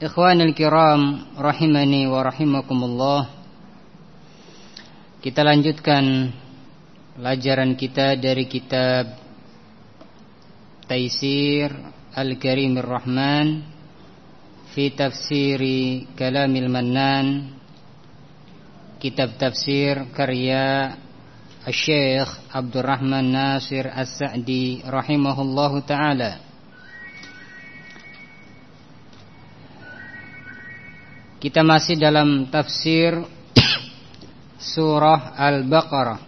Ikhwanul kiram rahimani wa rahimakumullah. Kita lanjutkan pelajaran kita dari kitab Taisir Al-Karimir Rahman fi tafsiri Kalamil Mannan kitab tafsir karya Syekh Abdurrahman Nasir As-Sa'di rahimahullahu taala. Kita masih dalam tafsir surah Al-Baqarah.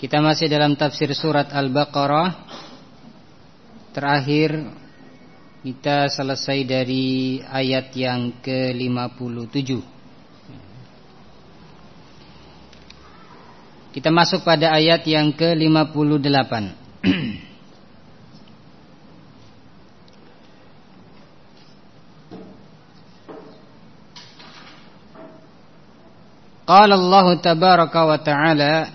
Kita masih dalam tafsir surat Al-Baqarah. Terakhir kita selesai dari ayat yang ke-57. Kita masuk pada ayat yang ke-58. قال الله تبارك وتعالى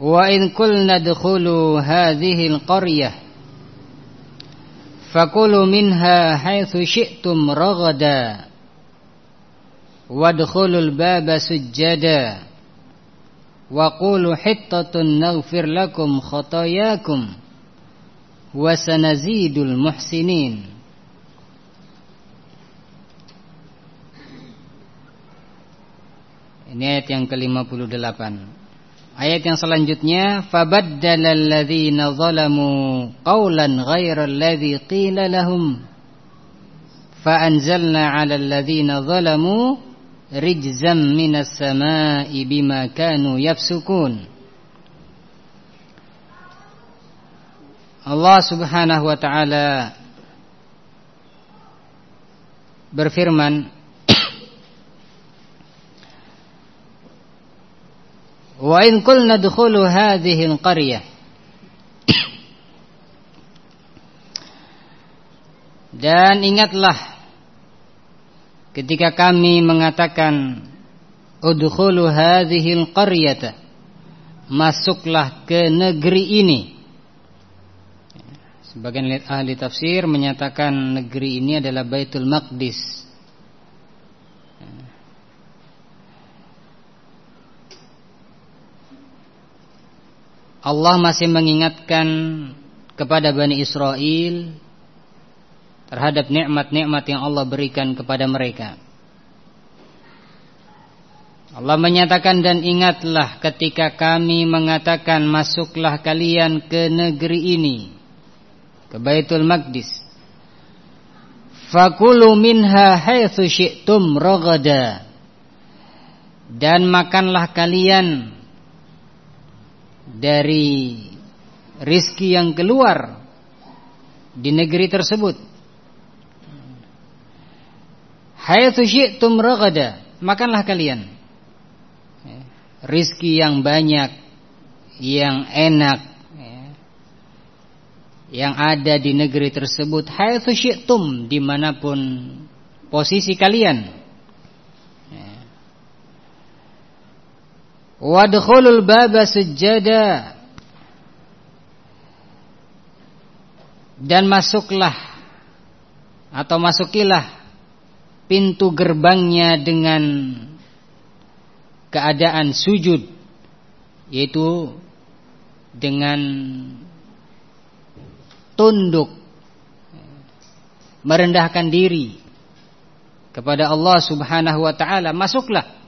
وإن كلنا ادخلوا هذه القرية فكلوا منها حيث شئتم رغدا وادخلوا الباب سجدا وقولوا حطة نغفر لكم خطاياكم وسنزيد المحسنين. Ini ayat yang ke-58. Ayat yang selanjutnya fabaddala alladzina zalamu qawlan ghayra alladzi qila lahum faanzalna 'ala alladzina zalamu rijzam minas samaa'i bima kanu yafsukun Allah Subhanahu wa taala berfirman Wa in qulna dkhulu hadhihi Dan ingatlah ketika kami mengatakan udkhulu hadhihi masuklah ke negeri ini. Sebagian ahli tafsir menyatakan negeri ini adalah Baitul Maqdis Allah masih mengingatkan kepada Bani Israel terhadap nikmat-nikmat yang Allah berikan kepada mereka. Allah menyatakan dan ingatlah ketika kami mengatakan masuklah kalian ke negeri ini ke Baitul Maqdis. Fakulu minha haitsu syi'tum ragada. Dan makanlah kalian dari rizki yang keluar di negeri tersebut. Hayathu syi'tum makanlah kalian. Rizki yang banyak, yang enak, yang ada di negeri tersebut. Hayathu syi'tum, di mana pun posisi kalian. Wadkhulul baba sujada Dan masuklah Atau masukilah Pintu gerbangnya dengan Keadaan sujud Yaitu Dengan Tunduk Merendahkan diri Kepada Allah subhanahu wa ta'ala. Masuklah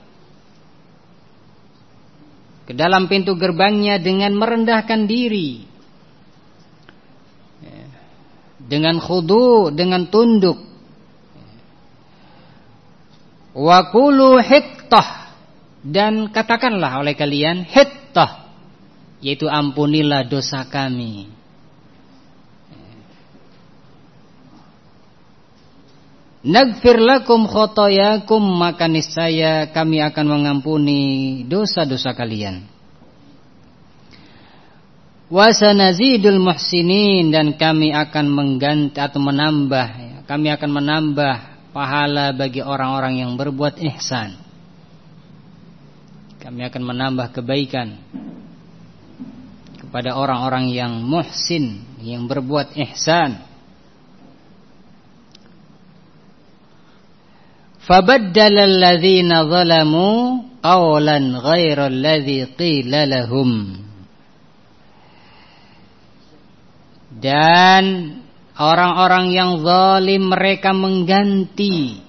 ke dalam pintu gerbangnya dengan merendahkan diri. Dengan khudu dengan tunduk. Wa kulu hittah. Dan katakanlah oleh kalian hittah. Yaitu ampunilah dosa kami Nagfir lakum khotoyakum maka niscaya kami akan mengampuni dosa-dosa kalian. Wasanazidul muhsinin dan kami akan mengganti atau menambah kami akan menambah pahala bagi orang-orang yang berbuat ihsan. Kami akan menambah kebaikan kepada orang-orang yang muhsin, yang berbuat ihsan. فبدل الذين ظلموا قولا غير الذي قيل لهم Dan orang-orang yang zalim mereka mengganti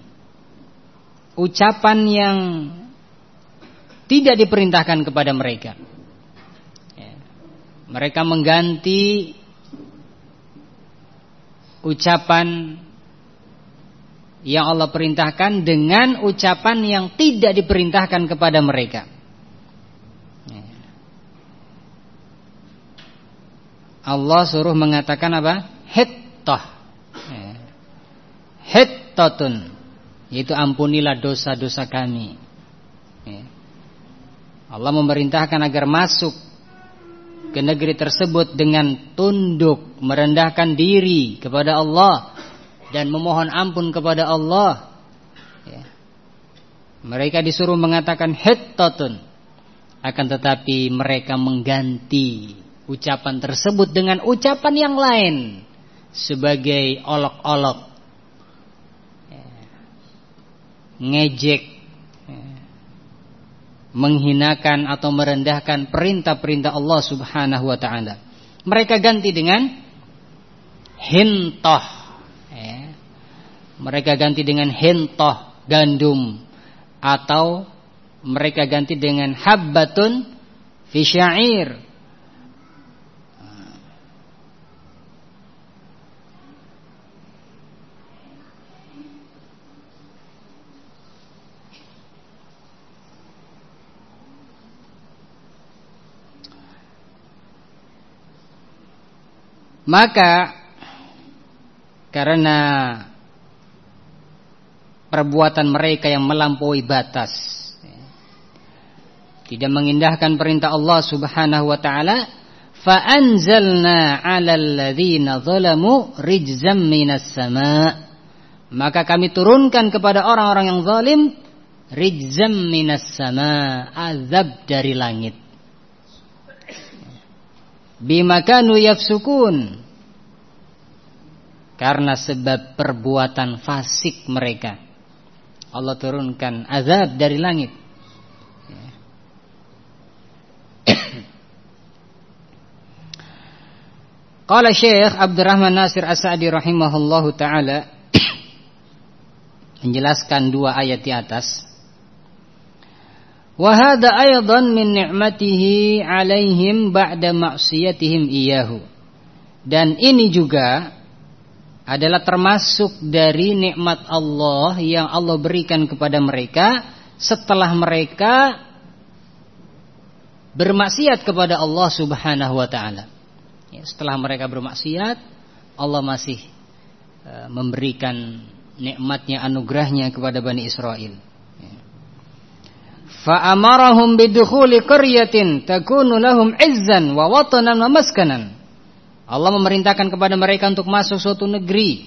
ucapan yang tidak diperintahkan kepada mereka. Ya. Mereka mengganti ucapan yang Allah perintahkan dengan ucapan yang tidak diperintahkan kepada mereka. Allah suruh mengatakan apa? Hittah. Hittatun. Yaitu ampunilah dosa-dosa kami. Allah memerintahkan agar masuk ke negeri tersebut dengan tunduk, merendahkan diri kepada Allah dan memohon ampun kepada Allah. Ya. Mereka disuruh mengatakan hittatun. Akan tetapi mereka mengganti ucapan tersebut dengan ucapan yang lain sebagai olok-olok, ya. ngejek, ya. menghinakan atau merendahkan perintah-perintah Allah Subhanahu wa taala. Mereka ganti dengan hintoh mereka ganti dengan hentoh gandum atau mereka ganti dengan habbatun fi syair. Maka karena perbuatan mereka yang melampaui batas. Tidak mengindahkan perintah Allah Subhanahu wa taala fa anzalna 'alal ladzina zalamu rijzam minas sama maka kami turunkan kepada orang-orang yang zalim rijzam minas sama azab dari langit. Bima kanu yafsukun. Karena sebab perbuatan fasik mereka Allah turunkan azab dari langit. Qala Syekh Abdurrahman Nasir As-Sa'di rahimahullahu taala menjelaskan dua ayat di atas. Wa hadha aydan min ni'matihi 'alaihim ba'da ma'siyatihim iyyahu. Dan ini juga adalah termasuk dari nikmat Allah yang Allah berikan kepada mereka setelah mereka bermaksiat kepada Allah Subhanahu wa taala. Ya, setelah mereka bermaksiat, Allah masih uh, memberikan nikmatnya anugerahnya kepada Bani Israel. Ya. Fa amarahum bidukhuli qaryatin takunu lahum izzan wa watanan wa maskanan. Allah memerintahkan kepada mereka untuk masuk suatu negeri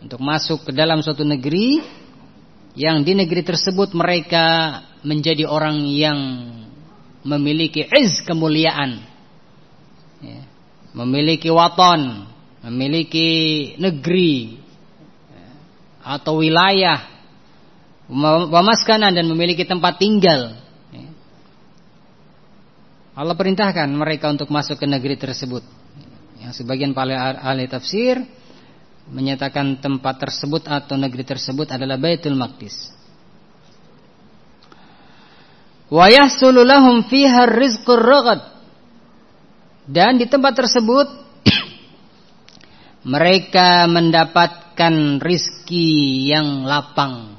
Untuk masuk ke dalam suatu negeri Yang di negeri tersebut mereka menjadi orang yang memiliki iz kemuliaan ya. Memiliki waton Memiliki negeri Atau wilayah Pemaskanan dan memiliki tempat tinggal ya. Allah perintahkan mereka untuk masuk ke negeri tersebut yang sebagian para ahli tafsir menyatakan tempat tersebut atau negeri tersebut adalah Baitul Maqdis. Wa yahsulu lahum fiha rizqur ragad. Dan di tempat tersebut mereka mendapatkan rizki yang lapang,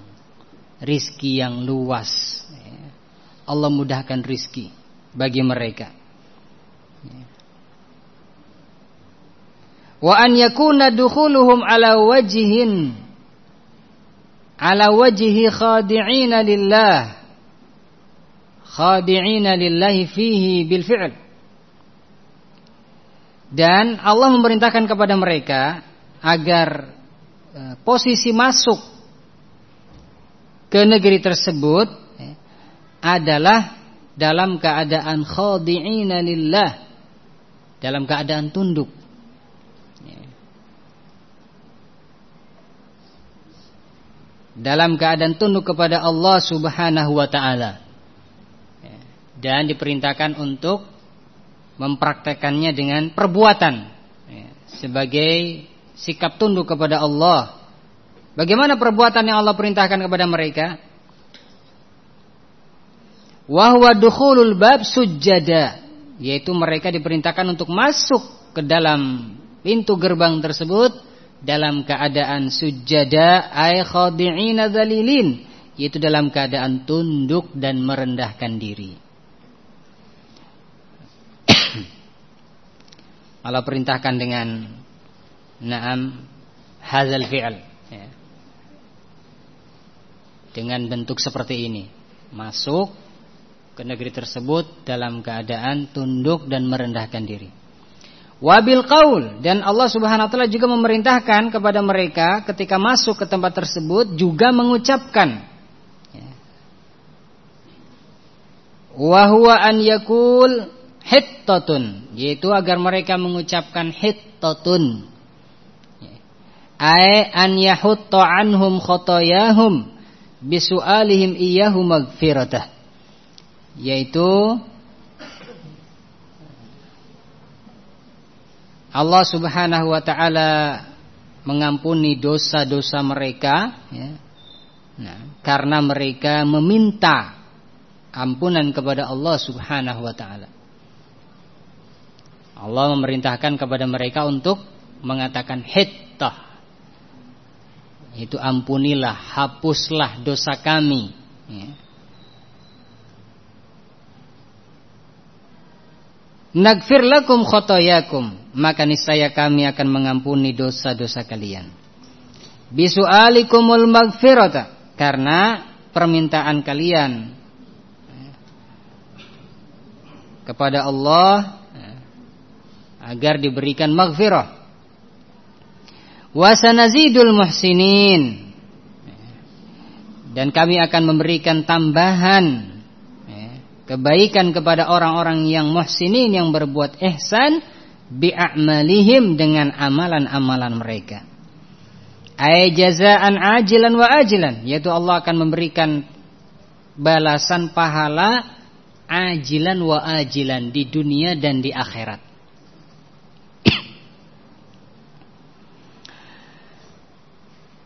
rizki yang luas. Allah mudahkan rizki bagi mereka. Wa an yakuna dukhuluhum ala wajhin ala wajhi khadi'ina lillah khadi'ina lillahi fihi bil fi'l. Dan Allah memerintahkan kepada mereka agar e, posisi masuk ke negeri tersebut e, adalah dalam keadaan khadi'ina lillah dalam keadaan tunduk dalam keadaan tunduk kepada Allah Subhanahu wa taala. Dan diperintahkan untuk mempraktekannya dengan perbuatan sebagai sikap tunduk kepada Allah. Bagaimana perbuatan yang Allah perintahkan kepada mereka? Wahwa dukhulul bab sujada, yaitu mereka diperintahkan untuk masuk ke dalam pintu gerbang tersebut dalam keadaan sujada ay khadi'ina dzalilin yaitu dalam keadaan tunduk dan merendahkan diri. Allah perintahkan dengan na'am hadzal fi'al ya. Dengan bentuk seperti ini, masuk ke negeri tersebut dalam keadaan tunduk dan merendahkan diri. Wabil qaul. Dan Allah Subhanahu wa taala juga memerintahkan kepada mereka ketika masuk ke tempat tersebut juga mengucapkan. Ya. wa huwa an yakul hittatun. Yaitu agar mereka mengucapkan hittatun. Ya. ay an yahutta anhum khotoyahum bisualihim iyyahu magfiratah yaitu Allah Subhanahu wa taala mengampuni dosa-dosa mereka ya. Nah, karena mereka meminta ampunan kepada Allah Subhanahu wa taala. Allah memerintahkan kepada mereka untuk mengatakan hittah. Itu ampunilah, hapuslah dosa kami. Ya. Nagfir lakum khotoyakum. Maka niscaya kami akan mengampuni dosa-dosa kalian. Bisu'alikumul magfirata Karena permintaan kalian Kepada Allah Agar diberikan magfirah Wasanazidul muhsinin. Dan kami akan memberikan tambahan kebaikan kepada orang-orang yang muhsinin yang berbuat ihsan bi'amalihim dengan amalan-amalan mereka. Ay jazaan ajilan wa ajilan yaitu Allah akan memberikan balasan pahala ajilan wa ajilan di dunia dan di akhirat.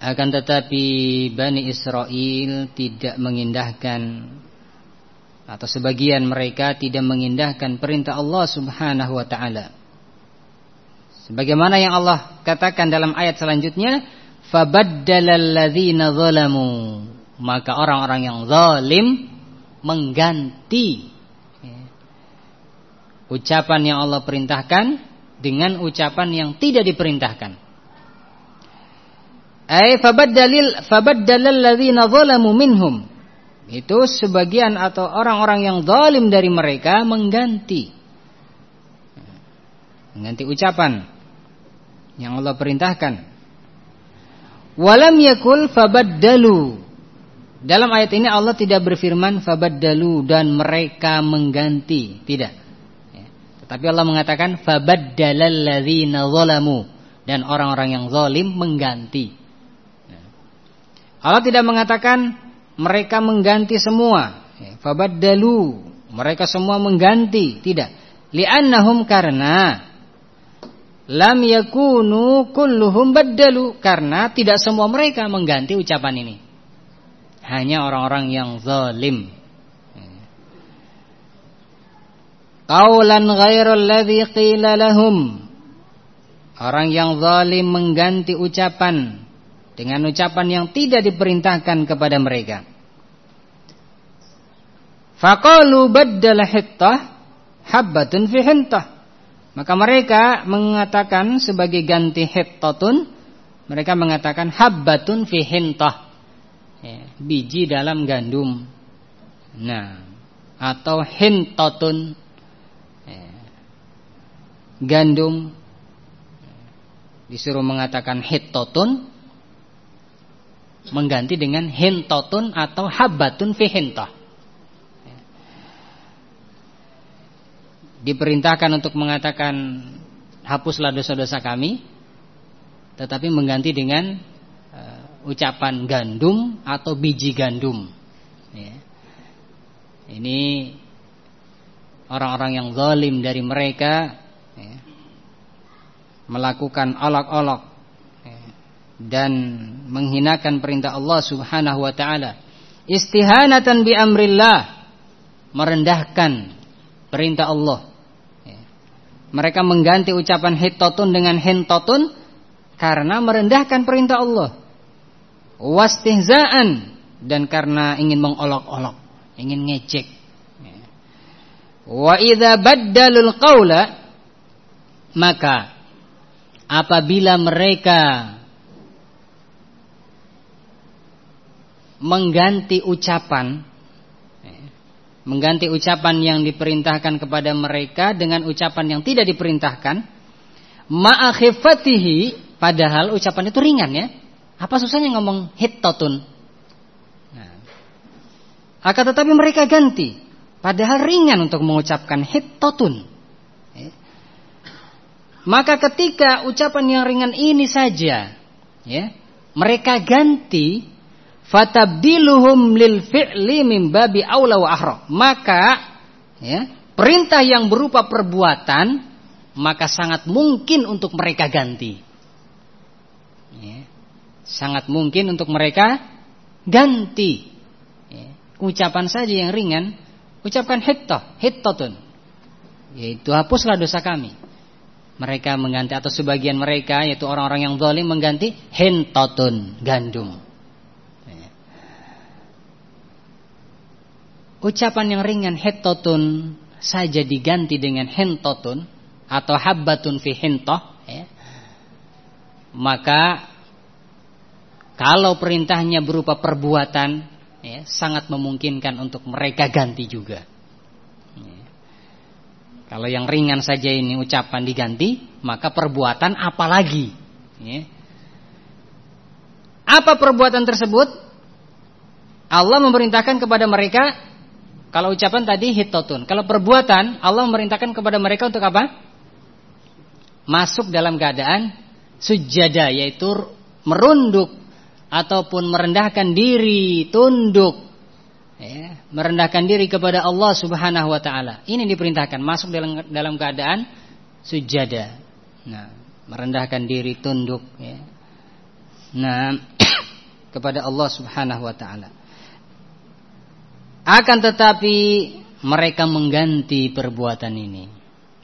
Akan tetapi Bani Israel tidak mengindahkan atau sebagian mereka tidak mengindahkan perintah Allah Subhanahu wa taala. Sebagaimana yang Allah katakan dalam ayat selanjutnya, fabaddalal ladzina zalamu. Maka orang-orang yang zalim mengganti ya, ucapan yang Allah perintahkan dengan ucapan yang tidak diperintahkan. Ay fabaddalil fabaddalal ladzina zalamu minhum itu sebagian atau orang-orang yang zalim dari mereka mengganti mengganti ucapan yang Allah perintahkan. Walam yakul fabaddalu. Dalam ayat ini Allah tidak berfirman fabaddalu dan mereka mengganti, tidak. Ya. Tetapi Allah mengatakan fabaddalal ladzina zalamu dan orang-orang yang zalim mengganti. Ya. Allah tidak mengatakan mereka mengganti semua. Fabaddalu, mereka semua mengganti, tidak. Li'annahum karena lam yakunu kulluhum baddalu karena tidak semua mereka mengganti ucapan ini. Hanya orang-orang yang zalim. Qaulan ghairal ladzi qila lahum. Orang yang zalim mengganti ucapan dengan ucapan yang tidak diperintahkan kepada mereka. Faqalu baddala hittah habbatun fi hintah. Maka mereka mengatakan sebagai ganti hittatun mereka mengatakan habbatun fi hintah. Ya, biji dalam gandum. Nah, atau hintatun ya, gandum disuruh mengatakan hittatun mengganti dengan hintotun atau habbatun fi hintah. Diperintahkan untuk mengatakan hapuslah dosa-dosa kami tetapi mengganti dengan uh, ucapan gandum atau biji gandum. Ya. Ini orang-orang yang zalim dari mereka ya, melakukan olok-olok dan menghinakan perintah Allah Subhanahu wa taala. Istihanatan bi amrillah, merendahkan perintah Allah. Mereka mengganti ucapan hitotun dengan hentotun karena merendahkan perintah Allah. Wastihzaan dan karena ingin mengolok-olok, ingin ngecek. Wa idza baddalul qaula maka apabila mereka mengganti ucapan mengganti ucapan yang diperintahkan kepada mereka dengan ucapan yang tidak diperintahkan. Ma'akhifatihi padahal ucapan itu ringan ya. Apa susahnya ngomong hittotun? Nah. akan tetapi mereka ganti. Padahal ringan untuk mengucapkan hittotun. Ya. maka ketika ucapan yang ringan ini saja ya mereka ganti fatabdiluhum lil fi'li min babi aula wa ahra. Maka ya, perintah yang berupa perbuatan maka sangat mungkin untuk mereka ganti. Ya, sangat mungkin untuk mereka ganti. Ya, ucapan saja yang ringan, ucapkan hittah, hittatun. Yaitu hapuslah dosa kami. Mereka mengganti atau sebagian mereka yaitu orang-orang yang zalim mengganti hintatun, gandum. Ucapan yang ringan hetotun saja diganti dengan hentotun atau habbatun fi hentoh ya, maka kalau perintahnya berupa perbuatan ya, sangat memungkinkan untuk mereka ganti juga ya. kalau yang ringan saja ini ucapan diganti maka perbuatan apalagi ya. apa perbuatan tersebut Allah memerintahkan kepada mereka kalau ucapan tadi hitotun. Kalau perbuatan Allah memerintahkan kepada mereka untuk apa? Masuk dalam keadaan sujada yaitu merunduk ataupun merendahkan diri, tunduk. Ya, merendahkan diri kepada Allah Subhanahu wa taala. Ini diperintahkan masuk dalam dalam keadaan sujada. Nah, merendahkan diri, tunduk ya. Nah, kepada Allah Subhanahu wa taala. Akan tetapi mereka mengganti perbuatan ini.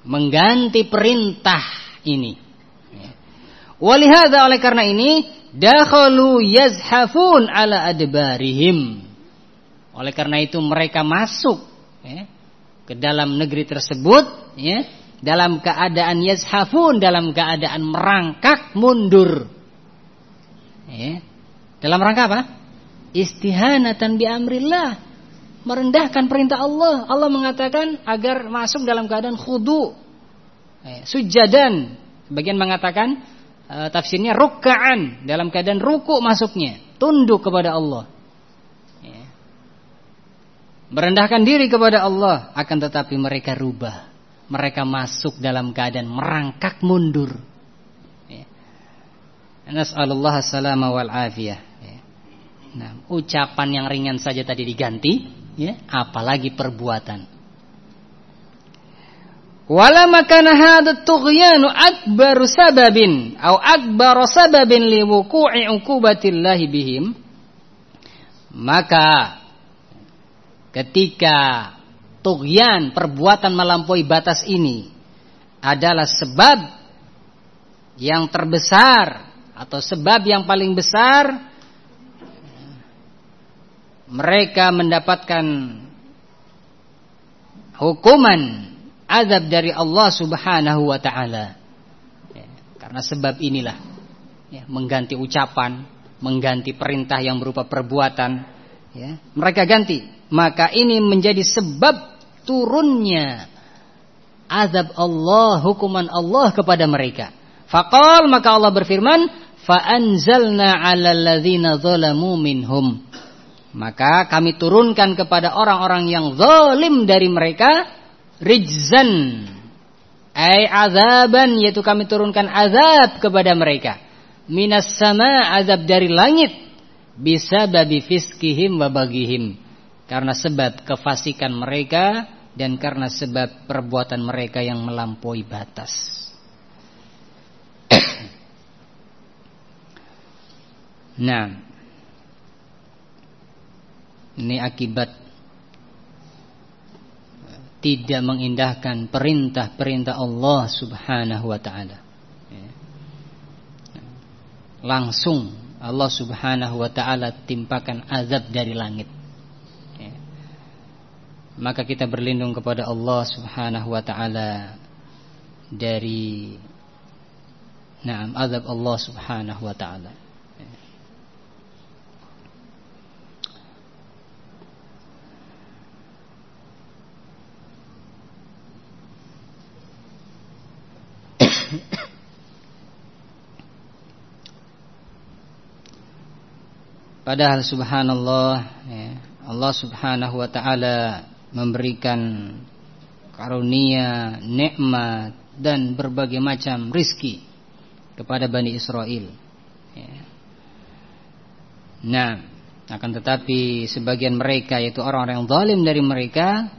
Mengganti perintah ini. Walihada oleh karena ini dakhalu yazhafun ala adbarihim. Oleh karena itu mereka masuk ya, ke dalam negeri tersebut ya, dalam keadaan yazhafun dalam keadaan merangkak mundur. Ya. Dalam rangka apa? Istihanatan bi amrillah merendahkan perintah Allah. Allah mengatakan agar masuk dalam keadaan khudu. Eh, sujadan. Bagian mengatakan uh, tafsirnya rukkaan dalam keadaan ruku masuknya, tunduk kepada Allah. Ya. Merendahkan diri kepada Allah, akan tetapi mereka rubah. Mereka masuk dalam keadaan merangkak mundur. Ya. Nas'alullah salama wal afiyah. Ya. Nah, ucapan yang ringan saja tadi diganti ya apalagi perbuatan. Wala makana hadha tughyanu akbaru sababin au akbaru sababin liwuqu'i uqubatillahi bihim. Maka ketika tughyan perbuatan melampaui batas ini adalah sebab yang terbesar atau sebab yang paling besar mereka mendapatkan hukuman azab dari Allah Subhanahu wa taala. Ya, karena sebab inilah ya, mengganti ucapan, mengganti perintah yang berupa perbuatan, ya, mereka ganti. Maka ini menjadi sebab turunnya azab Allah, hukuman Allah kepada mereka. Faqal maka Allah berfirman, fa anzalna 'alal ladzina zalamu minhum. Maka kami turunkan kepada orang-orang yang zalim dari mereka rijzan. Ay azaban yaitu kami turunkan azab kepada mereka. Minas sama azab dari langit. Bisa babi fiskihim wa bagihim. Karena sebab kefasikan mereka dan karena sebab perbuatan mereka yang melampaui batas. Nah ini akibat tidak mengindahkan perintah-perintah Allah Subhanahu wa taala. Ya. Langsung Allah Subhanahu wa taala timpakan azab dari langit. Ya. Maka kita berlindung kepada Allah Subhanahu wa taala dari Naam azab Allah Subhanahu wa taala. Padahal subhanallah ya, Allah subhanahu wa ta'ala memberikan karunia, nikmat dan berbagai macam rizki kepada Bani Israel. Ya. Nah, akan tetapi sebagian mereka yaitu orang-orang yang zalim dari mereka,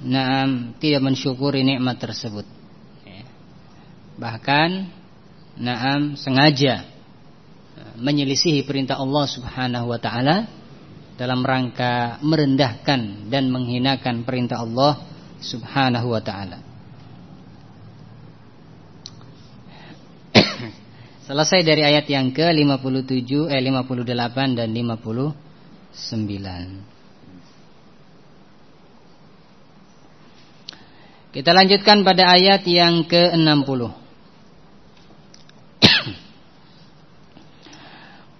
nah tidak mensyukuri nikmat tersebut. Bahkan, naam sengaja menyelisihi perintah Allah Subhanahu wa taala dalam rangka merendahkan dan menghinakan perintah Allah Subhanahu wa taala. Selesai dari ayat yang ke-57 eh 58 dan 59. Kita lanjutkan pada ayat yang ke-60.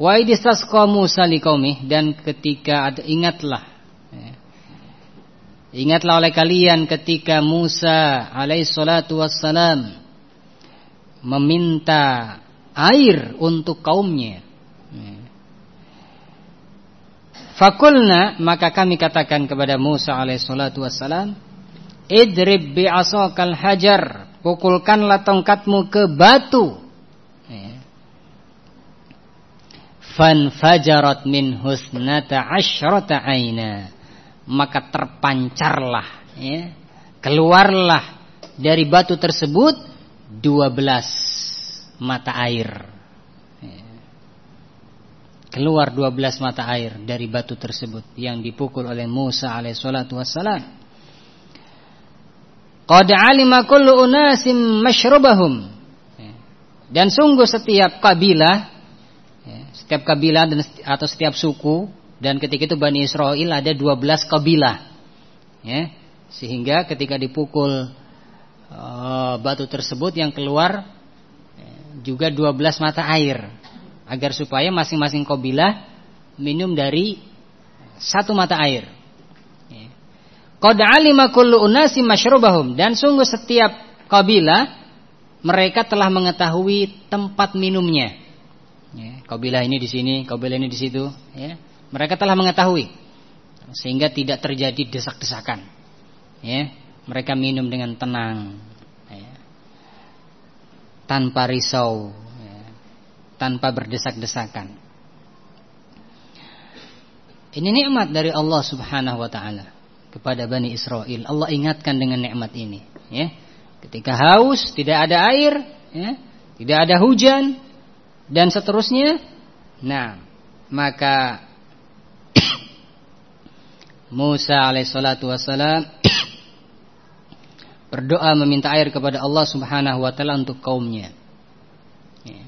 Wa idistasqa Musa liqaumih dan ketika ada ingatlah ya, Ingatlah oleh kalian ketika Musa alaihissalatu wassalam meminta air untuk kaumnya. Ya. Fakulna maka kami katakan kepada Musa alaihissalatu wassalam, idrib bi'asakal hajar, pukulkanlah tongkatmu ke batu. Fanfajarat min husnata asyrata aina. Maka terpancarlah ya, keluarlah dari batu tersebut 12 mata air. Ya. keluar 12 mata air dari batu tersebut yang dipukul oleh Musa alaihissalatu wassalam. Qad alima kullu unasim mashrubahum. Ya. dan sungguh setiap kabilah setiap kabilah dan atau setiap suku dan ketika itu Bani Israel ada 12 kabilah. Ya. Sehingga ketika dipukul uh, batu tersebut yang keluar ya, juga 12 mata air agar supaya masing-masing kabilah minum dari satu mata air. Ya. Qad alima kullu unasi masyrubahum dan sungguh setiap kabilah mereka telah mengetahui tempat minumnya. Ya, kabilah ini di sini, kabilah ini di situ. Ya, mereka telah mengetahui sehingga tidak terjadi desak-desakan. Ya, mereka minum dengan tenang, ya, tanpa risau, ya, tanpa berdesak-desakan. Ini nikmat dari Allah Subhanahu Wa Taala kepada Bani Israel. Allah ingatkan dengan nikmat ini. Ya. Ketika haus, tidak ada air, ya, tidak ada hujan, dan seterusnya. Nah, maka Musa alaihissalatu wassalam berdoa meminta air kepada Allah subhanahu wa ta'ala untuk kaumnya. Ya,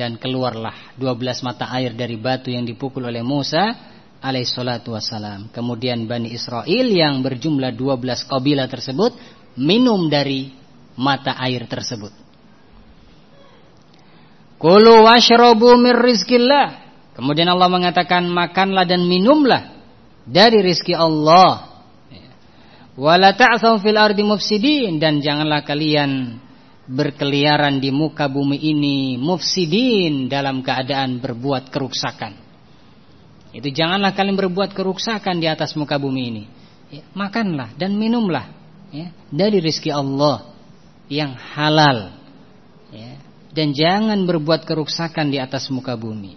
dan keluarlah 12 mata air dari batu yang dipukul oleh Musa alaihissalatu wassalam. Kemudian Bani Israel yang berjumlah 12 kabilah tersebut minum dari mata air tersebut. Kulu washrobu mir rizkillah. Kemudian Allah mengatakan makanlah dan minumlah dari rizki Allah. Wala fil ardi mufsidin dan janganlah kalian berkeliaran di muka bumi ini mufsidin dalam keadaan berbuat kerusakan. Itu janganlah kalian berbuat kerusakan di atas muka bumi ini. Ya, makanlah dan minumlah ya, dari rizki Allah yang halal. Dan jangan berbuat kerusakan di atas muka bumi.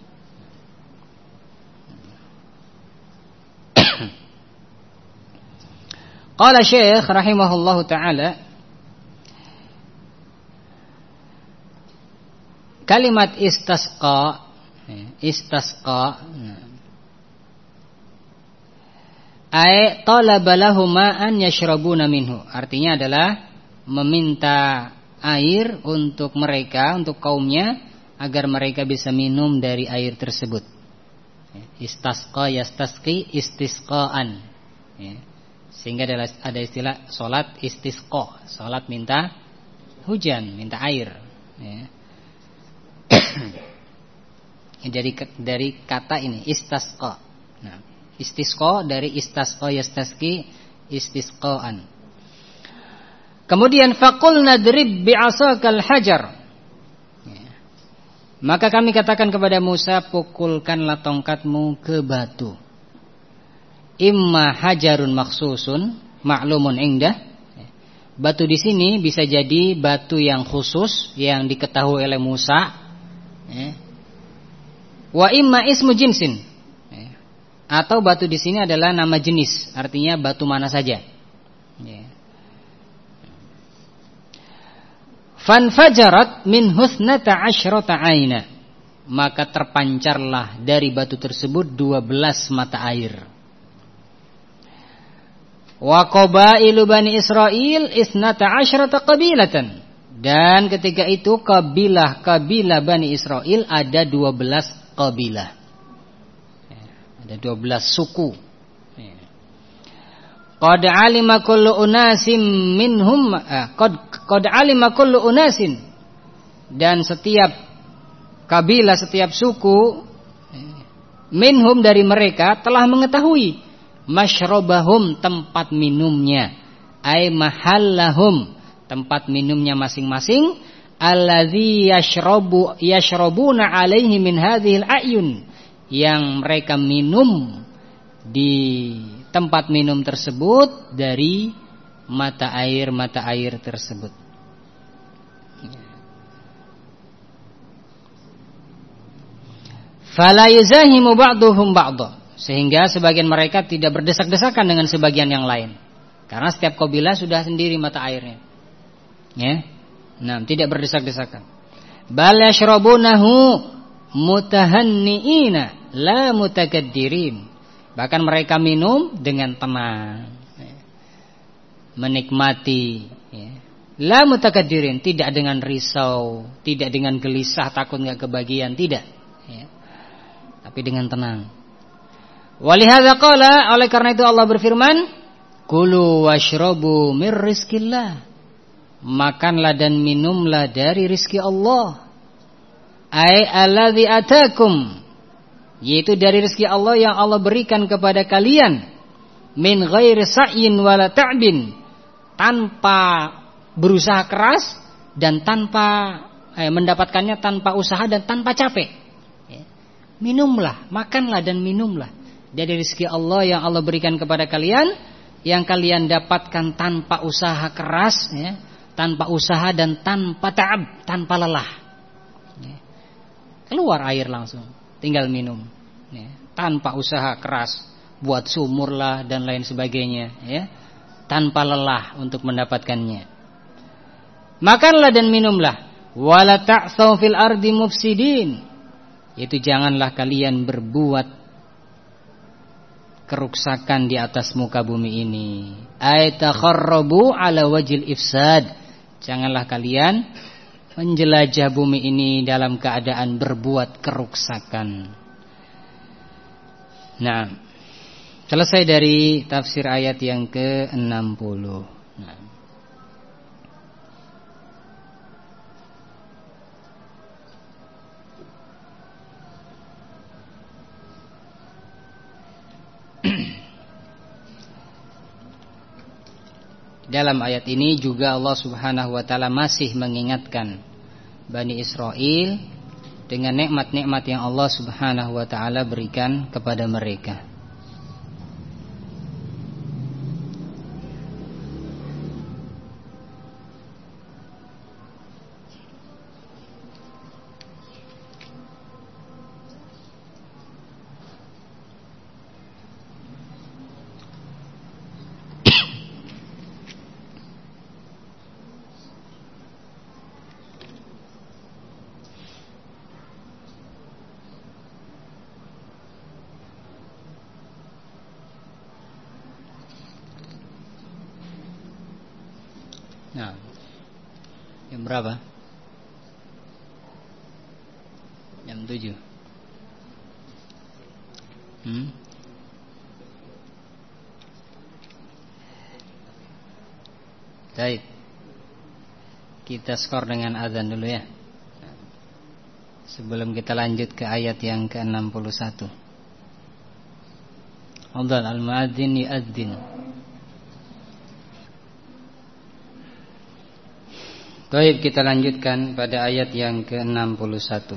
Qala Syekh rahimahullah taala kalimat istasqa istasqa ay talaba lahum ma'an yashrabuna minhu artinya adalah meminta air untuk mereka, untuk kaumnya agar mereka bisa minum dari air tersebut. Istasqa yastasqi istisqaan. Ya. Sehingga ada istilah solat istisqa, solat minta hujan, minta air. Ya. dari dari kata ini istasqa. Nah, istisqa dari istasqa yastasqi istisqaan. Kemudian fakul nadrib bi'asakal hajar. Maka kami katakan kepada Musa, pukulkanlah tongkatmu ke batu. Imma hajarun maksusun, maklumun indah. Batu di sini bisa jadi batu yang khusus yang diketahui oleh Musa. Wa imma ismu jinsin. Atau batu di sini adalah nama jenis, artinya batu mana saja. Fanfajarat min husnata asyrata aina. Maka terpancarlah dari batu tersebut dua belas mata air. Wa qabailu bani Israel isnata asyrata qabilatan. Dan ketika itu kabilah-kabilah Bani Israel ada dua belas kabilah. Ada dua belas suku. Qad alima kullu unasim minhum eh, qad qad alima kullu unasin. Dan setiap kabilah setiap suku minhum dari mereka telah mengetahui masyrabahum tempat minumnya. Ay mahallahum tempat minumnya masing-masing. Alladzi yashrabu yashrabuna alaihi min hadhil ayun. Yang mereka minum di tempat minum tersebut dari mata air mata air tersebut. Fala yuzahimu ba'duhum ba'dha sehingga sebagian mereka tidak berdesak-desakan dengan sebagian yang lain. Karena setiap kabilah sudah sendiri mata airnya. Ya. Nah, tidak berdesak-desakan. Bal yashrabunahu mutahanniina la mutakaddirin. Bahkan mereka minum dengan tenang. Menikmati. Ya. La mutakadirin. Tidak dengan risau. Tidak dengan gelisah. Takut nggak kebagian. Tidak. Ya. Tapi dengan tenang. Walihada qala. Oleh karena itu Allah berfirman. Kulu washrobu mir rizkillah. Makanlah dan minumlah dari rizki Allah. Ay alladhi atakum yaitu dari rezeki Allah yang Allah berikan kepada kalian. Min ghairi sa'yin wala ta'bin. Tanpa berusaha keras dan tanpa eh, mendapatkannya tanpa usaha dan tanpa capek. Ya. minumlah makanlah dan minumlah. Dari rezeki Allah yang Allah berikan kepada kalian yang kalian dapatkan tanpa usaha keras ya, tanpa usaha dan tanpa ta'ab tanpa lelah. Ya. keluar air langsung tinggal minum ya, tanpa usaha keras buat sumur lah dan lain sebagainya ya tanpa lelah untuk mendapatkannya Makanlah dan minumlah. Wala ta'tsaw fil ardi mufsidin. Itu janganlah kalian berbuat keruksakan di atas muka bumi ini. Aitakharrabu ala wajil ifsad. Janganlah kalian menjelajah bumi ini dalam keadaan berbuat keruksakan. Nah, selesai dari tafsir ayat yang ke-60. Dalam ayat ini juga Allah Subhanahu wa taala masih mengingatkan Bani Israel dengan nikmat-nikmat yang Allah Subhanahu wa taala berikan kepada mereka. Kita skor dengan azan dulu ya. Sebelum kita lanjut ke ayat yang ke-61. Afdal al-muadzin yu'adzin. Baik kita lanjutkan pada ayat yang ke-61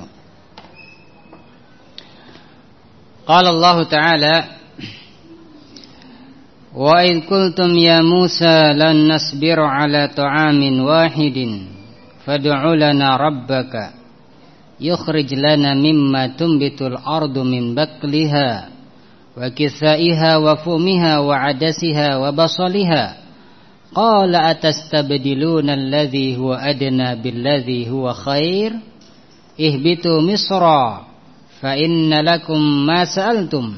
Qala Allah Ta'ala Wa in qultum ya Musa lan nasbiru ala ta'amin wahidin فادع لنا ربك. يخرج لنا مما تنبت الأرض من بقلها وَكِسَائِهَا وفومها وعدسها وبصلها. قال أتستبدلون الذي هو أدنى بالذي هو خير؟ اِهْبِتُوا مصرا فإن لكم ما سألتم.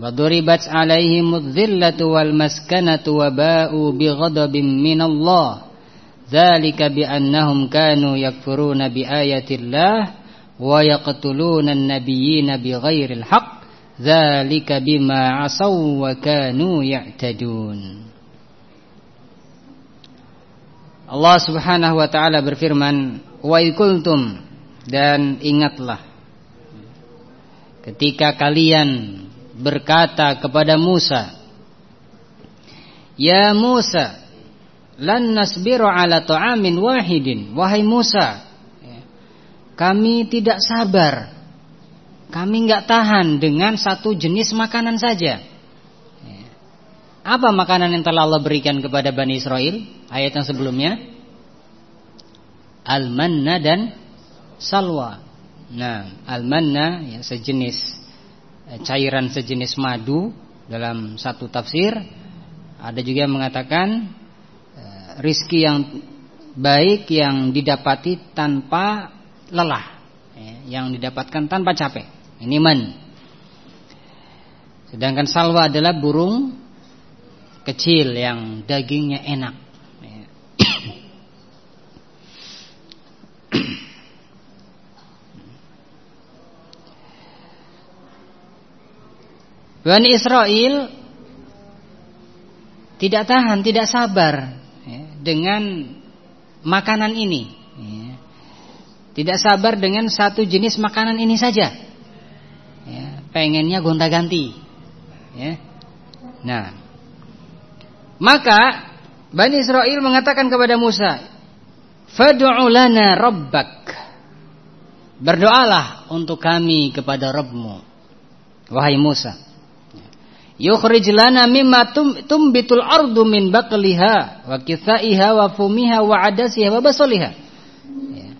وضربت عليهم الذلة والمسكنة وباءوا بغضب من الله. ذلك بأنهم كانوا يكفرون بآية الله ويقتلون النبيين بغير الحق ذلك بما عصوا وكانوا يعتدون الله سبحانه wa ta'ala berfirman Wa'ikultum Dan ingatlah Ketika kalian Berkata kepada Musa Ya Musa lan nasbiru ala ta'amin wahidin." Wahai Musa, kami tidak sabar. Kami enggak tahan dengan satu jenis makanan saja. Apa makanan yang telah Allah berikan kepada Bani Israel? Ayat yang sebelumnya. Al-manna dan salwa. Nah, al-manna ya, sejenis eh, cairan sejenis madu dalam satu tafsir. Ada juga yang mengatakan rizki yang baik yang didapati tanpa lelah, ya, yang didapatkan tanpa capek. Ini man. Sedangkan salwa adalah burung kecil yang dagingnya enak. Bani Israel tidak tahan, tidak sabar ya, dengan makanan ini. Ya. Tidak sabar dengan satu jenis makanan ini saja. Ya, pengennya gonta-ganti. Ya. Nah, maka Bani Israel mengatakan kepada Musa, "Fad'u lana rabbak." Berdoalah untuk kami kepada Rabbmu. Wahai Musa. Yukhrij lana mimma tumbitul ardu min baqliha wa kithaiha wa fumiha wa adasiha wa basaliha. Ya.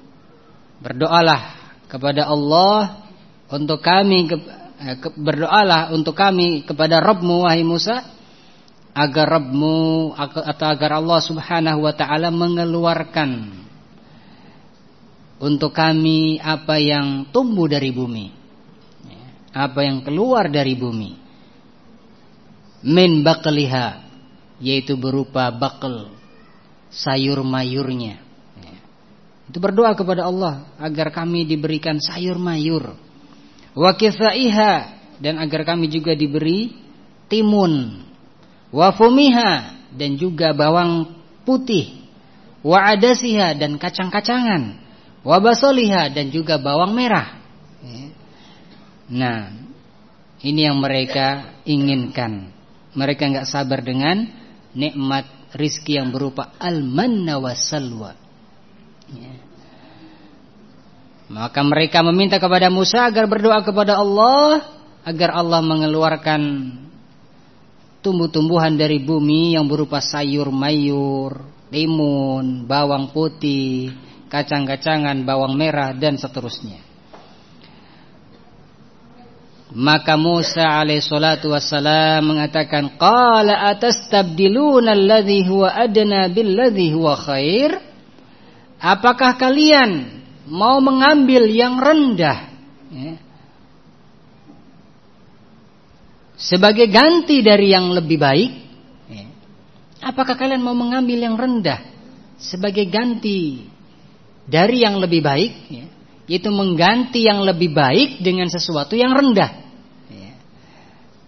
Berdoalah kepada Allah untuk kami eh, berdoalah untuk kami kepada Rabbmu wahai Musa agar Rabbmu atau agar Allah Subhanahu wa taala mengeluarkan untuk kami apa yang tumbuh dari bumi ya, apa yang keluar dari bumi min baqliha yaitu berupa bakal sayur mayurnya ya. itu berdoa kepada Allah agar kami diberikan sayur mayur wa kithaiha dan agar kami juga diberi timun wa fumiha dan juga bawang putih wa adasiha dan kacang-kacangan wabasoliha dan juga bawang merah. Nah, ini yang mereka inginkan. Mereka nggak sabar dengan nikmat rizki yang berupa al-manna. Ya. Maka mereka meminta kepada Musa agar berdoa kepada Allah agar Allah mengeluarkan tumbuh-tumbuhan dari bumi yang berupa sayur mayur, timun, bawang putih, kacang-kacangan, bawang merah dan seterusnya. Maka Musa alaihi salatu wassalam mengatakan qala atastabdiluna alladhi huwa adna billadhi huwa khair? Apakah kalian mau mengambil yang rendah ya, sebagai ganti dari yang lebih baik? Ya. Apakah kalian mau mengambil yang rendah sebagai ganti dari yang lebih baik ya, yaitu mengganti yang lebih baik dengan sesuatu yang rendah. Ya.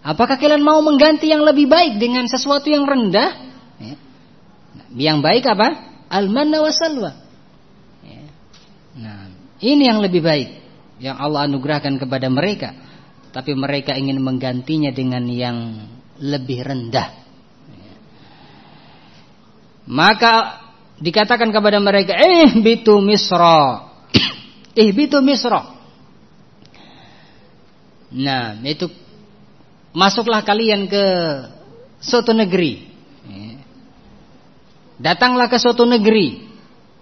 apakah kalian mau mengganti yang lebih baik dengan sesuatu yang rendah? Ya. yang baik apa? Al-manna wasalwa ya. nah ini yang lebih baik yang Allah anugerahkan kepada mereka. Tapi mereka ingin menggantinya dengan yang lebih rendah. Maka dikatakan kepada mereka eh bitu misra eh bitu misra nah itu masuklah kalian ke suatu negeri datanglah ke suatu negeri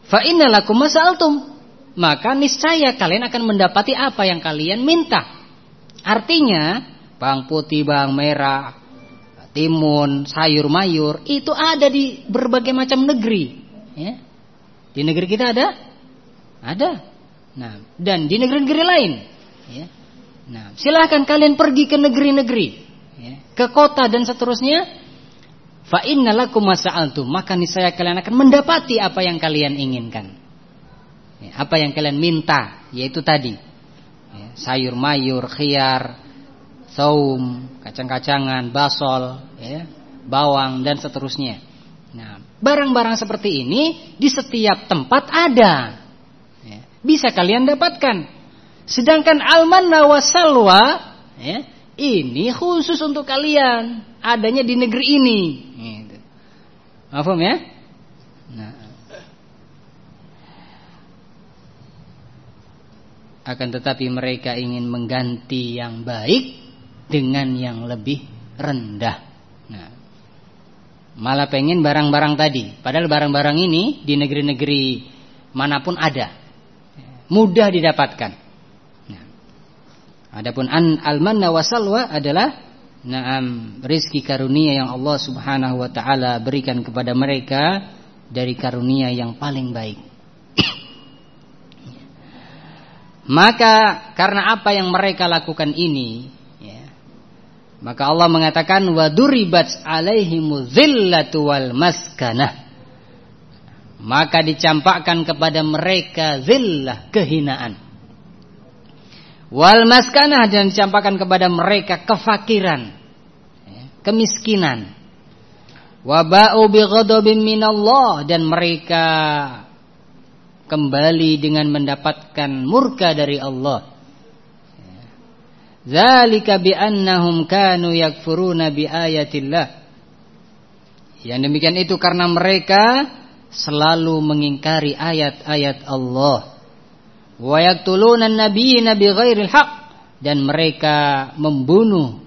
fa innalakum masaltum maka niscaya kalian akan mendapati apa yang kalian minta artinya bawang putih bawang merah timun sayur mayur itu ada di berbagai macam negeri Ya. Di negeri kita ada? Ada. Nah, dan di negeri-negeri lain. Ya. Nah, silahkan kalian pergi ke negeri-negeri, ya. ke kota dan seterusnya. Fa innalakum masa'altum, maka niscaya kalian akan mendapati apa yang kalian inginkan. Ya, apa yang kalian minta, yaitu tadi. Ya, sayur mayur, khiar, saum, kacang-kacangan, basol, ya, bawang dan seterusnya. Nah, Barang-barang seperti ini di setiap tempat ada. Bisa kalian dapatkan. Sedangkan almanna wasalwa ya, ini khusus untuk kalian. Adanya di negeri ini. Gitu. Ya? Nah. Akan tetapi mereka ingin mengganti yang baik dengan yang lebih rendah. Nah, Malah pengen barang-barang tadi. Padahal barang-barang ini di negeri-negeri mana pun ada. Mudah didapatkan. Nah, adapun an al-manna wasalwa adalah Naam rizki karunia yang Allah subhanahu wa ta'ala berikan kepada mereka Dari karunia yang paling baik Maka karena apa yang mereka lakukan ini maka Allah mengatakan wa duribat alaihimu zillatu wal maskanah. Maka dicampakkan kepada mereka zillah kehinaan. Wal maskanah dan dicampakkan kepada mereka kefakiran, ya, kemiskinan. Waba'u bi ghadabin minallah dan mereka kembali dengan mendapatkan murka dari Allah. Zalika bi annahum kanu yakfuruna bi ayatillah. Yang demikian itu karena mereka selalu mengingkari ayat-ayat Allah. Wa yaqtuluna an-nabiyina bighairil dan mereka membunuh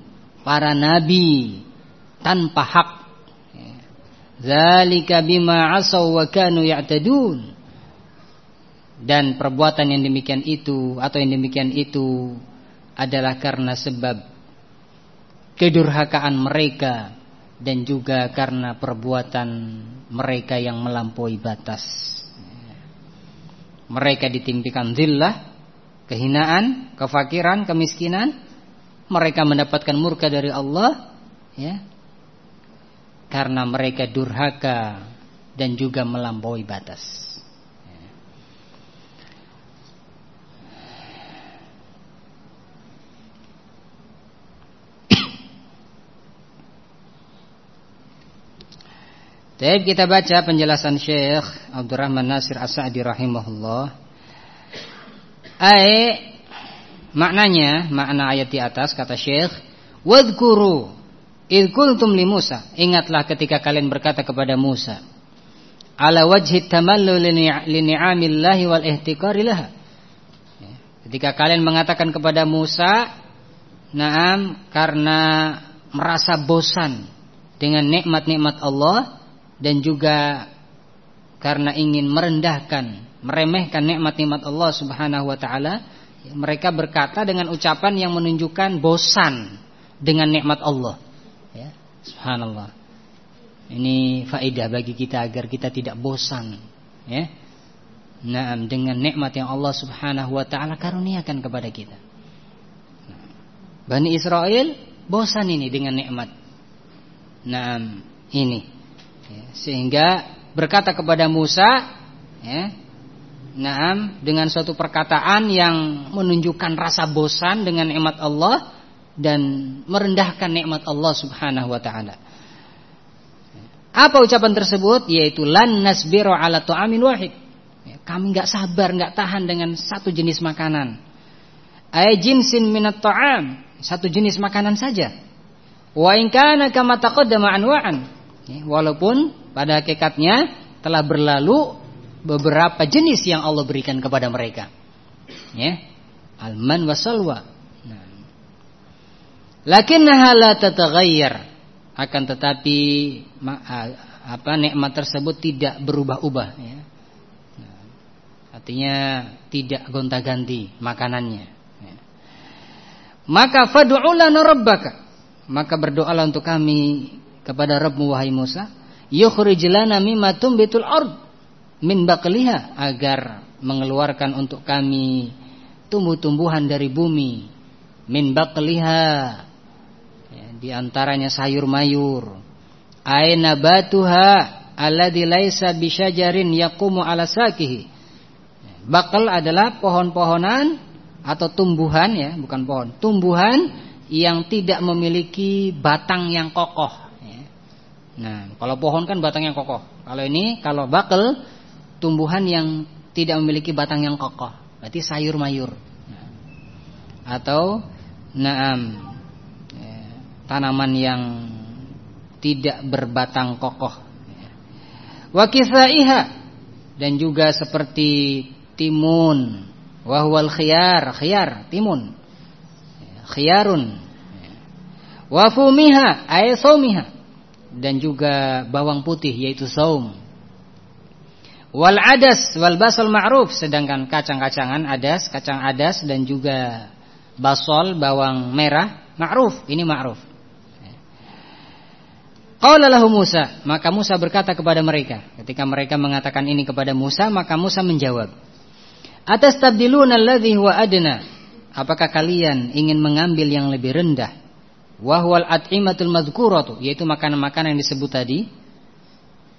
para nabi tanpa hak. Zalika bima asaw wa kanu ya'tadun. Dan perbuatan yang demikian itu atau yang demikian itu adalah karena sebab kedurhakaan mereka dan juga karena perbuatan mereka yang melampaui batas. mereka ditimpikan zillah, kehinaan, kefakiran, kemiskinan, mereka mendapatkan murka dari Allah, ya. Karena mereka durhaka dan juga melampaui batas. Baik kita baca penjelasan Syekh Abdurrahman Nasir As-Sa'di rahimahullah. Ai maknanya, makna ayat di atas kata Syekh, "Wadhkuru id kuntum li Musa." Ingatlah ketika kalian berkata kepada Musa, "Ala wajhi tamallu li ni'amillahi wal ihtiqari laha." Ya, ketika kalian mengatakan kepada Musa, "Na'am," karena merasa bosan dengan nikmat-nikmat Allah, dan juga karena ingin merendahkan, meremehkan nikmat-nikmat Allah Subhanahu wa taala, mereka berkata dengan ucapan yang menunjukkan bosan dengan nikmat Allah. Ya, subhanallah. Ini faedah bagi kita agar kita tidak bosan, ya. Nah, dengan nikmat yang Allah Subhanahu wa taala karuniakan kepada kita. Bani Israel bosan ini dengan nikmat. Nah, ini sehingga berkata kepada Musa ya, Naam dengan suatu perkataan yang menunjukkan rasa bosan dengan nikmat Allah dan merendahkan nikmat Allah Subhanahu wa taala. Apa ucapan tersebut? Yaitu lan nasbiru ala tu'amin wahid. Ya, kami nggak sabar, nggak tahan dengan satu jenis makanan. Ay jinsin minat ta'am, satu jenis makanan saja. Wa in kana kama taqaddama anwa'an. Ya, walaupun pada hakikatnya telah berlalu beberapa jenis yang Allah berikan kepada mereka. Ya. Alman wasalwa. Nah. Lakinnaha la tataghayyar. Akan tetapi apa nikmat tersebut tidak berubah-ubah ya. Nah, artinya tidak gonta-ganti makanannya. Ya. Maka fad'u lana rabbaka. Maka berdoalah untuk kami kepada Rabbmu wahai Musa, yukhrij lana mimma tumbitul ard min baqliha agar mengeluarkan untuk kami tumbuh-tumbuhan dari bumi min baqliha ya, di antaranya sayur mayur aina batuha alladhi laisa bisyajarin yaqumu ala sakihi. Bakal adalah pohon-pohonan atau tumbuhan ya bukan pohon tumbuhan yang tidak memiliki batang yang kokoh Nah, kalau pohon kan batang yang kokoh. Kalau ini, kalau bakel, tumbuhan yang tidak memiliki batang yang kokoh. Berarti sayur mayur. Nah. Atau naam ya, tanaman yang tidak berbatang kokoh. Wa dan juga seperti timun, wahwal khiyar, khiyar, timun. Khiyarun. Wa fumiha, ay dan juga bawang putih yaitu saum. Wal adas wal basal ma'ruf sedangkan kacang-kacangan adas, kacang adas dan juga basol bawang merah ma'ruf, ini ma'ruf. Qala lahu Musa, maka Musa berkata kepada mereka. Ketika mereka mengatakan ini kepada Musa, maka Musa menjawab, "Atas tabdiluna alladhi huwa adna?" Apakah kalian ingin mengambil yang lebih rendah wahwal at'imatul madhkuratu yaitu makanan-makanan yang disebut tadi.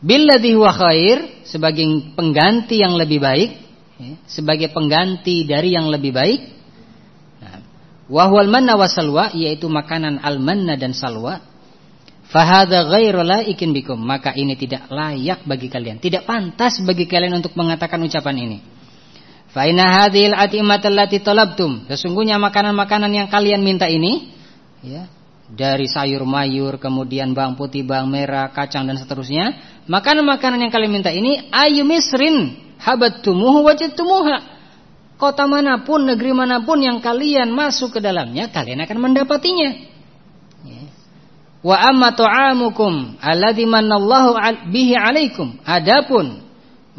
Billadhi huwa khair sebagai pengganti yang lebih baik ya, sebagai pengganti dari yang lebih baik. Nah, wahwal manna wasalwa yaitu makanan al-manna dan salwa. Fahadha ghairu laikin bikum maka ini tidak layak bagi kalian. Tidak pantas bagi kalian untuk mengatakan ucapan ini. Fa inna hadhil at'imat allati talabtum sesungguhnya makanan-makanan yang kalian minta ini ya dari sayur mayur, kemudian bawang putih, bawang merah, kacang dan seterusnya. Makanan-makanan yang kalian minta ini ayu misrin habattumuhu wajadtumuha. Kota mana pun, negeri mana pun yang kalian masuk ke dalamnya, kalian akan mendapatinya. Ya. Wa amma ta'amukum alladzi manallahu bihi alaikum. Adapun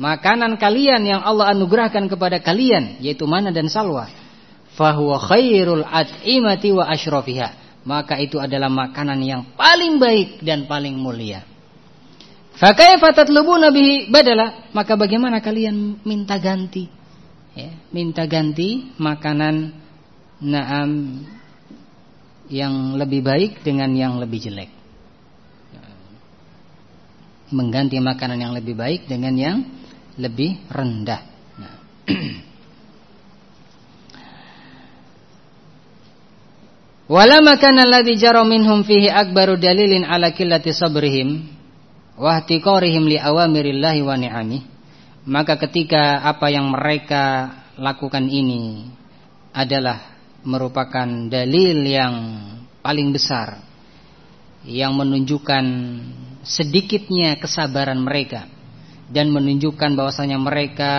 makanan kalian yang Allah anugerahkan kepada kalian yaitu mana dan salwa, fahuwa khairul at'imati wa asyrafiha maka itu adalah makanan yang paling baik dan paling mulia. Fakaifa tatlubuna bihi badala? Maka bagaimana kalian minta ganti ya, minta ganti makanan naam yang lebih baik dengan yang lebih jelek. Mengganti makanan yang lebih baik dengan yang lebih rendah. Nah. Wala makana alladhi fihi akbaru dalilin ala sabrihim wa ihtiqarihim li awamirillahi wa ni'amih. Maka ketika apa yang mereka lakukan ini adalah merupakan dalil yang paling besar yang menunjukkan sedikitnya kesabaran mereka dan menunjukkan bahwasanya mereka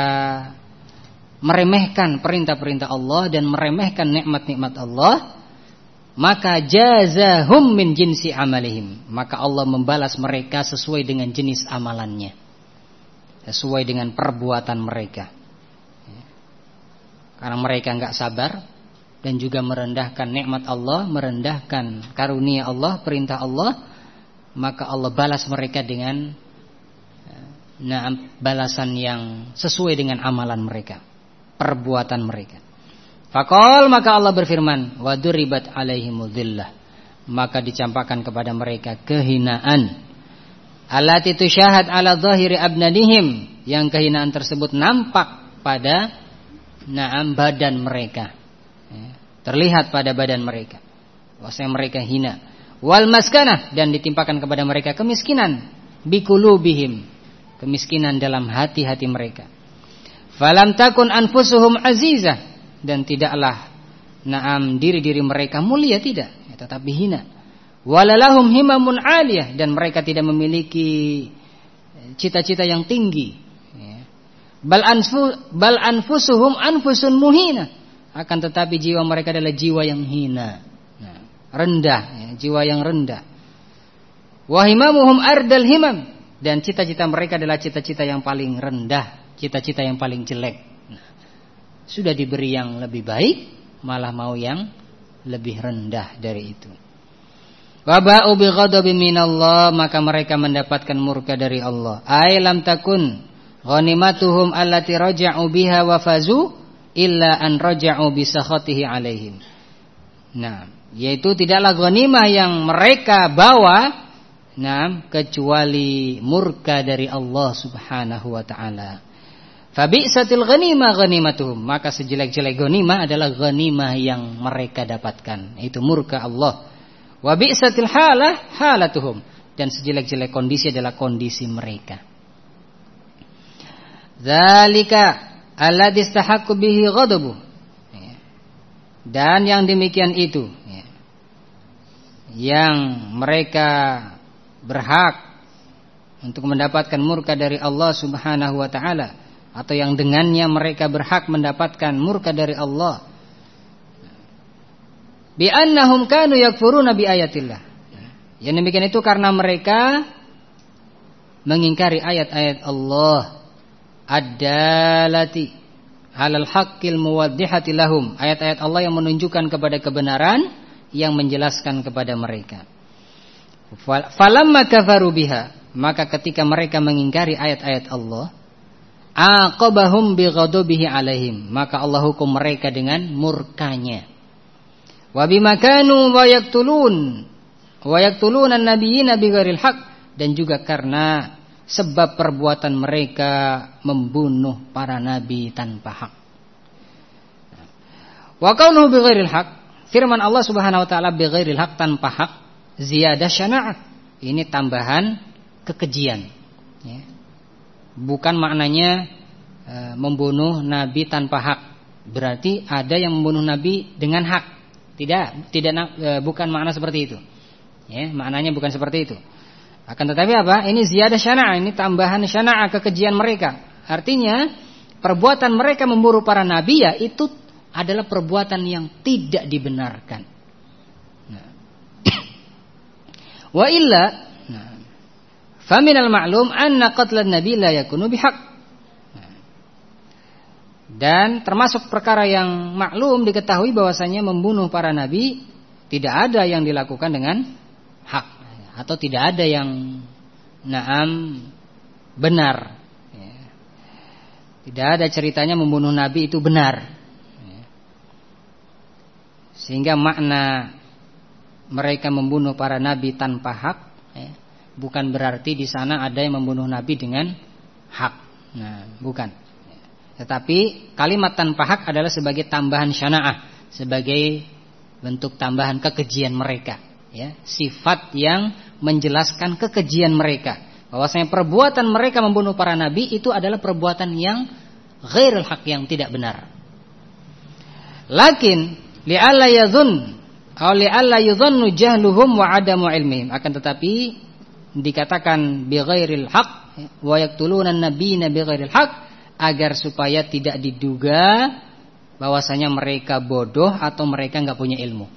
meremehkan perintah-perintah Allah dan meremehkan nikmat-nikmat Allah maka jazahum min jinsi amalihim. Maka Allah membalas mereka sesuai dengan jenis amalannya. Sesuai dengan perbuatan mereka. Karena mereka enggak sabar dan juga merendahkan nikmat Allah merendahkan karunia Allah perintah Allah maka Allah balas mereka dengan nah, balasan yang sesuai dengan amalan mereka perbuatan mereka Fakol maka Allah berfirman, waduribat alaihimudillah. Maka dicampakkan kepada mereka kehinaan. Alat itu syahad ala zahiri abnanihim. Yang kehinaan tersebut nampak pada naam badan mereka. Ya, terlihat pada badan mereka. Bahwasanya mereka hina. Wal maskanah dan ditimpakan kepada mereka kemiskinan. Bikulubihim. Kemiskinan dalam hati-hati mereka. Falam takun anfusuhum azizah dan tidaklah naam diri-diri mereka mulia tidak. Ya, tetapi hina. Walalahum himamun aliyah. Dan mereka tidak memiliki cita-cita yang tinggi. Ya. bal bal anfusuhum anfusun muhina. Akan tetapi jiwa mereka adalah jiwa yang hina. Nah, rendah ya, jiwa yang rendah. Wahimamuhum ardal himam. Dan cita-cita mereka adalah cita-cita yang paling rendah cita-cita yang paling jelek sudah diberi yang lebih baik malah mau yang lebih rendah dari itu. Waba'u bi minallah maka mereka mendapatkan murka dari Allah. Ai lam takun ghanimatuhum allati raja'u biha wa fazu illa an raja'u bi sakhatihi alaihim. Nah, yaitu tidaklah ghanimah yang mereka bawa nah kecuali murka dari Allah Subhanahu wa taala. Fabi'satil ghanimah ghanimatuhum. Maka sejelek-jelek ghanimah adalah ghanimah yang mereka dapatkan. Itu murka Allah. Wa bi'satil halah halatuhum. Dan sejelek-jelek kondisi adalah kondisi mereka. Zalika istahaqqu bihi ghadabu. Dan yang demikian itu ya. yang mereka berhak untuk mendapatkan murka dari Allah Subhanahu wa taala atau yang dengannya mereka berhak mendapatkan murka dari Allah. Bi annahum kanu yakfuruna bi ayatillah. Yang demikian itu karena mereka mengingkari ayat-ayat Allah ad-dalati halal haqqil muwaddihati lahum. Ayat-ayat Allah yang menunjukkan kepada kebenaran yang menjelaskan kepada mereka. Falamma kafaru biha, maka ketika mereka mengingkari ayat-ayat Allah, aqabahum bighadabihi alaihim. Maka Allah hukum mereka dengan murkanya. Wa bimakanu wa yaqtulun wa yaqtuluna nabiyina bighairil haq dan juga karena sebab perbuatan mereka membunuh para nabi tanpa hak. Wa kaunuhu bighairil haq firman Allah Subhanahu wa taala bighairil haq tanpa hak ziyadah syanaah ini tambahan kekejian bukan maknanya e, membunuh nabi tanpa hak. Berarti ada yang membunuh nabi dengan hak. Tidak, tidak e, bukan makna seperti itu. Ya, maknanya bukan seperti itu. Akan tetapi apa? Ini ziyadah syana'a, ini tambahan syana'a kekejian mereka. Artinya perbuatan mereka memburu para nabi ya itu adalah perbuatan yang tidak dibenarkan. Nah. Wa illa Faminal ma'lum anna qatlan nabi la yakunu bihaq. Dan termasuk perkara yang maklum diketahui bahwasanya membunuh para nabi tidak ada yang dilakukan dengan hak atau tidak ada yang naam benar. Tidak ada ceritanya membunuh nabi itu benar. Sehingga makna mereka membunuh para nabi tanpa hak bukan berarti di sana ada yang membunuh nabi dengan hak. Nah, bukan. Tetapi kalimat tanpa hak adalah sebagai tambahan syanaah, sebagai bentuk tambahan kekejian mereka, ya. Sifat yang menjelaskan kekejian mereka. Bahwasanya perbuatan mereka membunuh para nabi itu adalah perbuatan yang ghairul hak yang tidak benar. Lakin li'alla yadhun aw li'alla yudhannu jahluhum wa adamu ilmihim. Akan tetapi dikatakan bi ghairil haq wa yaqtuluna an-nabiyina bi ghairil haq agar supaya tidak diduga bahwasanya mereka bodoh atau mereka nggak punya ilmu.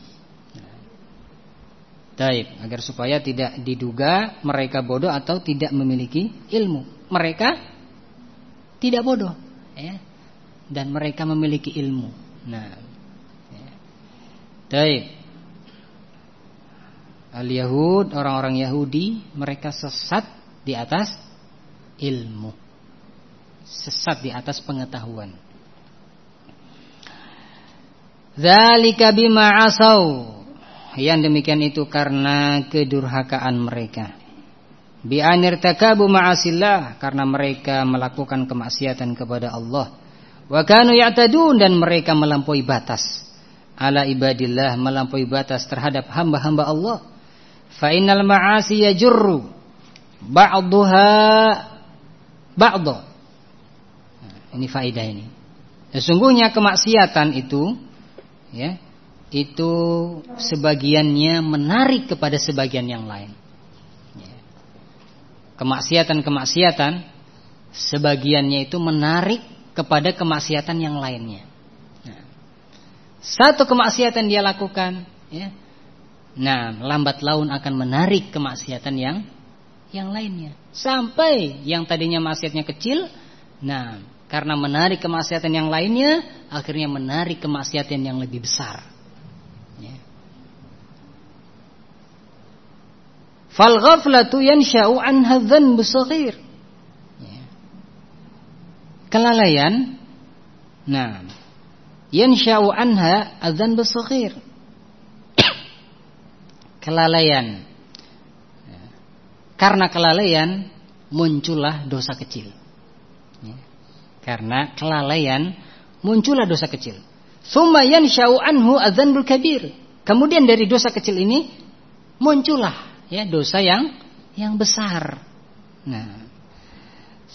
Taib, agar supaya tidak diduga mereka bodoh atau tidak memiliki ilmu. Mereka tidak bodoh, ya. Dan mereka memiliki ilmu. Nah, ya. Taib. Al-Yahud, orang-orang Yahudi, mereka sesat di atas ilmu sesat di atas pengetahuan. Zalika bima asau. Yang demikian itu karena kedurhakaan mereka. Bi takabu ma'asillah karena mereka melakukan kemaksiatan kepada Allah. Wa kanu ya'tadun dan mereka melampaui batas. Ala ibadillah melampaui batas terhadap hamba-hamba Allah. Fa innal ma'asi yajurru ba'daha ba'dha ini faedah ini. Sesungguhnya kemaksiatan itu ya, itu sebagiannya menarik kepada sebagian yang lain. Ya. Kemaksiatan-kemaksiatan sebagiannya itu menarik kepada kemaksiatan yang lainnya. Nah, satu kemaksiatan dia lakukan, ya, nah lambat laun akan menarik kemaksiatan yang yang lainnya. Sampai yang tadinya maksiatnya kecil, nah karena menarik kemaksiatan yang lainnya, akhirnya menarik kemaksiatan yang lebih besar. Ya. Fal ghaflatu yansha'u anha dzanbu saghir. Ya. Kelalaian nah yansha'u anha adzanbu saghir. Kelalaian. Ya. Karena kelalaian muncullah dosa kecil. Karena kelalaian muncullah dosa kecil. Sumayan yansha'u anhu adzanbul kabir. Kemudian dari dosa kecil ini muncullah ya dosa yang yang besar. Nah,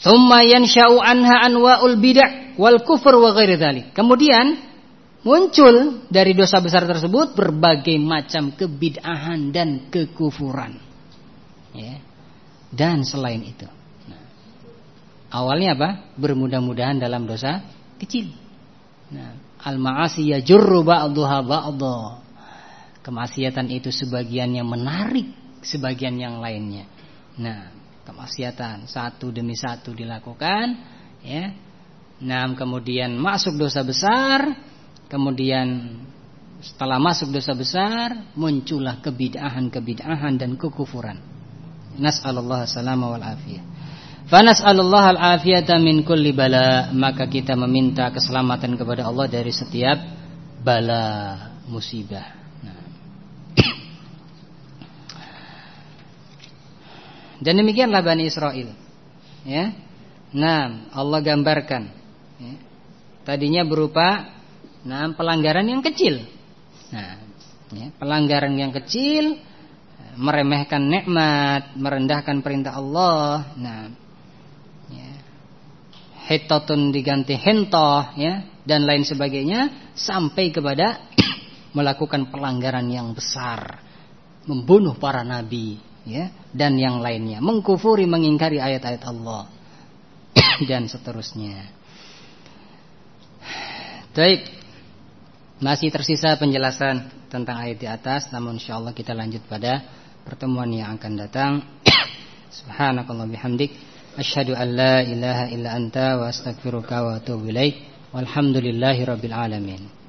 Thumma yansha'u anha anwa'ul bid'ah wal kufur wa ghairi dzalik. Kemudian muncul dari dosa besar tersebut berbagai macam kebid'ahan dan kekufuran. Ya. Dan selain itu. Awalnya apa? Bermudah-mudahan dalam dosa kecil. Nah, al-ma'asi yajurru ba'daha ba'dha. Kemaksiatan itu sebagian yang menarik sebagian yang lainnya. Nah, kemaksiatan satu demi satu dilakukan, ya. Nah, kemudian masuk dosa besar, kemudian setelah masuk dosa besar muncullah kebid'ahan-kebid'ahan dan kekufuran. Nas'alullah salama wal afiyah. Fanas'alullah al-afiyata min kulli bala Maka kita meminta keselamatan kepada Allah dari setiap bala musibah nah. Dan demikianlah Bani Israel ya. Nah Allah gambarkan ya. Tadinya berupa nah, pelanggaran yang kecil. Nah ya, Pelanggaran yang kecil Meremehkan nikmat Merendahkan perintah Allah. Nah hitatun diganti hentoh ya dan lain sebagainya sampai kepada melakukan pelanggaran yang besar membunuh para nabi ya dan yang lainnya. Mengkufuri mengingkari ayat-ayat Allah dan seterusnya. Baik masih tersisa penjelasan tentang ayat di atas namun insyaallah kita lanjut pada pertemuan yang akan datang subhanakallah bihamdik Asyhadu an la ilaha illa anta wa astaghfiruka wa atubu ilaik. Walhamdulillahi rabbil alamin.